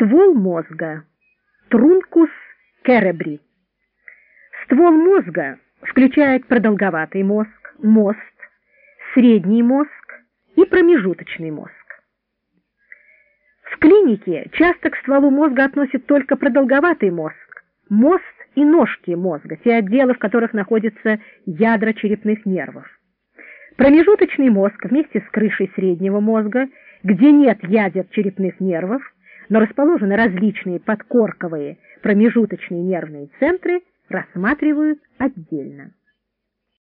Ствол мозга. Трункус керебри. Ствол мозга включает продолговатый мозг, мост, средний мозг и промежуточный мозг. В клинике часто к стволу мозга относят только продолговатый мозг, мост и ножки мозга, те отделы, в которых находятся ядра черепных нервов. Промежуточный мозг вместе с крышей среднего мозга, где нет ядер черепных нервов, но расположены различные подкорковые промежуточные нервные центры, рассматривают отдельно.